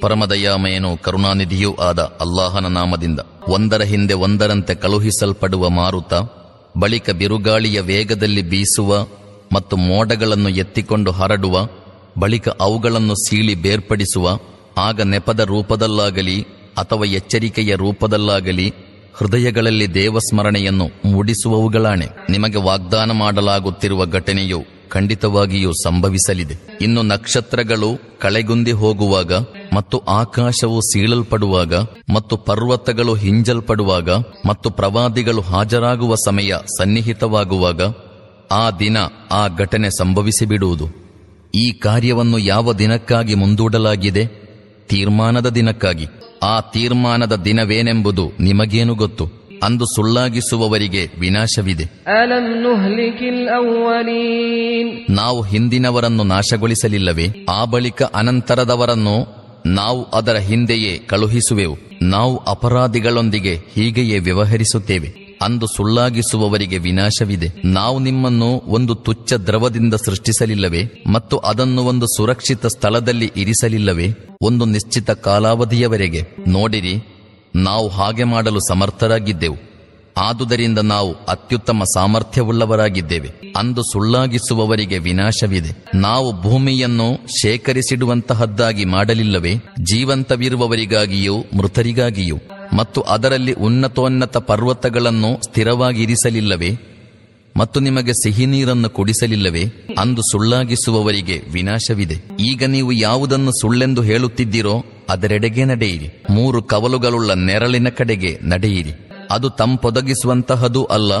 ಪರಮದಯಾಮಯನು ಕರುಣಾನಿಧಿಯೂ ಆದ ಅಲ್ಲಾಹನ ನಾಮದಿಂದ ಒಂದರ ಹಿಂದೆ ಒಂದರಂತೆ ಕಳುಹಿಸಲ್ಪಡುವ ಮಾರುತ, ಬಳಿಕ ಬಿರುಗಾಳಿಯ ವೇಗದಲ್ಲಿ ಬೀಸುವ ಮತ್ತು ಮೋಡಗಳನ್ನು ಎತ್ತಿಕೊಂಡು ಹರಡುವ, ಬಳಿಕ ಅವುಗಳನ್ನು ಸೀಳಿ ಬೇರ್ಪಡಿಸುವ, ಆಗ ನೆಪದ ರೂಪದಲ್ಲಾಗಲಿ ಅಥವಾ ಎಚ್ಚರಿಕೆಯ ರೂಪದಲ್ಲಾಗಲಿ ಹೃದಯಗಳಲ್ಲಿ ದೇವಸ್ಮರಣೆಯನ್ನು ಮೂಡಿಸುವವುಗಳಾಣೆ. ನಿಮಗೆ ವಾಗ್ದಾನ ಮಾಡಲಾಗುತ್ತಿರುವ ಘಟನೆಯು ಖಂಡಿತವಾಗಿಯೂ ಸಂಭವಿಸಲಿದೆ. ಇನ್ನು ನಕ್ಷತ್ರಗಳು ಕಳೆಗುಂದಿ ಹೋಗುವಾಗ ಮತ್ತು ಆಕಾಶವು ಸೀಳಲ್ಪಡುವಾಗ ಮತ್ತು ಪರ್ವತಗಳು ಹಿಂಜಲ್ಪಡುವಾಗ ಮತ್ತು ಪ್ರವಾದಿಗಳು ಹಾಜರಾಗುವ ಸಮಯ ಸನ್ನಿಹಿತವಾಗುವಾಗ ಆ ದಿನ, ಆ ಘಟನೆ ಸಂಭವಿಸಿಬಿಡುವುದು ಈ ಕಾರ್ಯವನ್ನು ಯಾವ ದಿನಕ್ಕಾಗಿ ಮುಂದೂಡಲಾಗಿದೆ? ತೀರ್ಮಾನದ ದಿನಕ್ಕಾಗಿ. ಆ ತೀರ್ಮಾನದ ದಿನವೇನೆಂಬುದು ನಿಮಗೇನು ಗೊತ್ತು? ಅಂದು ಸುಳ್ಳಾಗಿಸುವವರಿಗೆ ವಿನಾಶವಿದೆ. ನಾವು ಹಿಂದಿನವರನ್ನು ನಾಶಗೊಳಿಸಲಿಲ್ಲವೇ? ಆ ಬಳಿಕ ಅನಂತರದವರನ್ನು ನಾವು ಅದರ ಹಿಂದೆಯೇ ಕಳುಹಿಸುವೆವು. ನಾವು ಅಪರಾಧಿಗಳೊಂದಿಗೆ ಹೀಗೆಯೇ ವ್ಯವಹರಿಸುತ್ತೇವೆ. ಅಂದು ಸುಳ್ಳಾಗಿಸುವವರಿಗೆ ವಿನಾಶವಿದೆ. ನಾವು ನಿಮ್ಮನ್ನು ಒಂದು ತುಚ್ಛ ದ್ರವದಿಂದ ಸೃಷ್ಟಿಸಲಿಲ್ಲವೇ? ಮತ್ತು ಅದನ್ನು ಒಂದು ಸುರಕ್ಷಿತ ಸ್ಥಳದಲ್ಲಿ ಇರಿಸಲಿಲ್ಲವೇ? ಒಂದು ನಿಶ್ಚಿತ ಕಾಲಾವಧಿಯವರೆಗೆ. ನೋಡಿರಿ ನಾವು ಹಾಗೆ ಮಾಡಲು ಸಮರ್ಥರಾಗಿದ್ದೆವು. ಆದುದರಿಂದ ನಾವು ಅತ್ಯುತ್ತಮ ಸಾಮರ್ಥ್ಯವುಳ್ಳವರಾಗಿದ್ದೇವೆ. ಅಂದು ಸುಳ್ಳಾಗಿಸುವವರಿಗೆ ವಿನಾಶವಿದೆ. ನಾವು ಭೂಮಿಯನ್ನು ಶೇಖರಿಸಿಡುವಂತಹದ್ದಾಗಿ ಮಾಡಲಿಲ್ಲವೇ? ಜೀವಂತವಿರುವವರಿಗಾಗಿಯೂ ಮೃತರಿಗಾಗಿಯೂ? ಮತ್ತು ಅದರಲ್ಲಿ ಉನ್ನತೋನ್ನತ ಪರ್ವತಗಳನ್ನು ಸ್ಥಿರವಾಗಿರಿಸಲಿಲ್ಲವೇ? ಮತ್ತು ನಿಮಗೆ ಸಿಹಿ ನೀರನ್ನು ಕುಡಿಸಲಿಲ್ಲವೇ? ಅಂದು ಸುಳ್ಳಾಗಿಸುವವರಿಗೆ ವಿನಾಶವಿದೆ. ಈಗ ನೀವು ಯಾವುದನ್ನು ಸುಳ್ಳೆಂದು ಹೇಳುತ್ತಿದ್ದೀರೋ ಅದರೆಡೆಗೆ ನಡೆಯಿರಿ. ಮೂರು ಕವಲುಗಳುಳ್ಳ ನೆರಳಿನ ಕಡೆಗೆ ನಡೆಯಿರಿ. ಅದು ತಂಪೊದಗಿಸುವಂತಹದೂ ಅಲ್ಲ,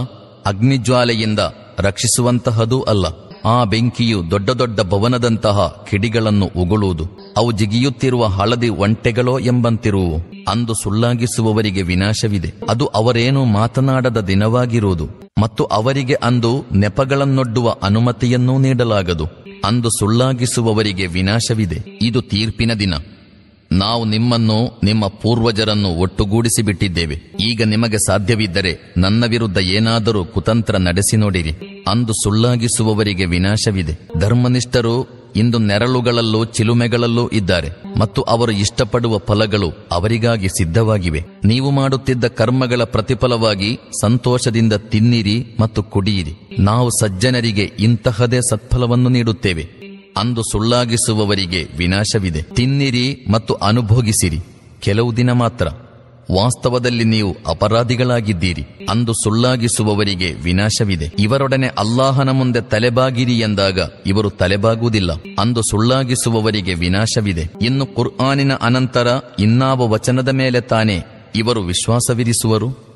ಅಗ್ನಿಜ್ವಾಲೆಯಿಂದ ರಕ್ಷಿಸುವಂತಹದೂ ಅಲ್ಲ. ಆ ಬೆಂಕಿಯು ದೊಡ್ಡ ದೊಡ್ಡ ಭವನದಂತಹ ಕಿಡಿಗಳನ್ನು ಉಗುಳುವುದು. ಅವು ಜಿಗಿಯುತ್ತಿರುವ ಹಳದಿ ಒಂಟೆಗಳೋ ಎಂಬಂತಿರುವು. ಅಂದು ಸುಳ್ಳಾಗಿಸುವವರಿಗೆ ವಿನಾಶವಿದೆ. ಅದು ಅವರೇನು ಮಾತನಾಡದ ದಿನವಾಗಿರುವುದು. ಮತ್ತು ಅವರಿಗೆ ಅಂದು ನೆಪಗಳನ್ನೊಡ್ಡುವ ಅನುಮತಿಯನ್ನೂ ನೀಡಲಾಗದು. ಅಂದು ಸುಳ್ಳಾಗಿಸುವವರಿಗೆ ವಿನಾಶವಿದೆ. ಇದು ತೀರ್ಪಿನ ದಿನ. ನಾವು ನಿಮ್ಮನ್ನು, ನಿಮ್ಮ ಪೂರ್ವಜರನ್ನು ಒಟ್ಟುಗೂಡಿಸಿ ಬಿಟ್ಟಿದ್ದೇವೆ ಈಗ ನಿಮಗೆ ಸಾಧ್ಯವಿದ್ದರೆ ನನ್ನ ವಿರುದ್ಧ ಏನಾದರೂ ಕುತಂತ್ರ ನಡೆಸಿ ನೋಡಿರಿ. ಅಂದು ಸುಳ್ಳಾಗಿಸುವವರಿಗೆ ವಿನಾಶವಿದೆ. ಧರ್ಮನಿಷ್ಠರು ಇಂದು ನೆರಳುಗಳಲ್ಲೂ ಚಿಲುಮೆಗಳಲ್ಲೂ ಇದ್ದಾರೆ. ಮತ್ತು ಅವರು ಇಷ್ಟಪಡುವ ಫಲಗಳು ಅವರಿಗಾಗಿ ಸಿದ್ಧವಾಗಿವೆ. ನೀವು ಮಾಡುತ್ತಿದ್ದ ಕರ್ಮಗಳ ಪ್ರತಿಫಲವಾಗಿ ಸಂತೋಷದಿಂದ ತಿನ್ನಿರಿ ಮತ್ತು ಕುಡಿಯಿರಿ. ನಾವು ಸಜ್ಜನರಿಗೆ ಇಂತಹದೇ ಸತ್ಫಲವನ್ನು ನೀಡುತ್ತೇವೆ. ಅಂದು ಸುಳ್ಳಾಗಿಸುವವರಿಗೆ ವಿನಾಶವಿದೆ. ತಿನ್ನಿರಿ ಮತ್ತು ಅನುಭೋಗಿಸಿರಿ. ಕೆಲವು ದಿನ ಮಾತ್ರ. ವಾಸ್ತವದಲ್ಲಿ ನೀವು ಅಪರಾಧಿಗಳಾಗಿದ್ದೀರಿ. ಅಂದು ಸುಳ್ಳಾಗಿಸುವವರಿಗೆ ವಿನಾಶವಿದೆ. ಇವರೊಡನೆ ಅಲ್ಲಾಹನ ಮುಂದೆ ತಲೆಬಾಗಿರಿ ಎಂದಾಗ ಇವರು ತಲೆಬಾಗುವುದಿಲ್ಲ. ಅಂದು ಸುಳ್ಳಾಗಿಸುವವರಿಗೆ ವಿನಾಶವಿದೆ. ಇನ್ನು ಕುರ್ಆನಿನ ಅನಂತರ ಇನ್ನಾವ ವಚನದ ಮೇಲೆ ತಾನೇ ಇವರು ವಿಶ್ವಾಸವಿರಿಸುವರು?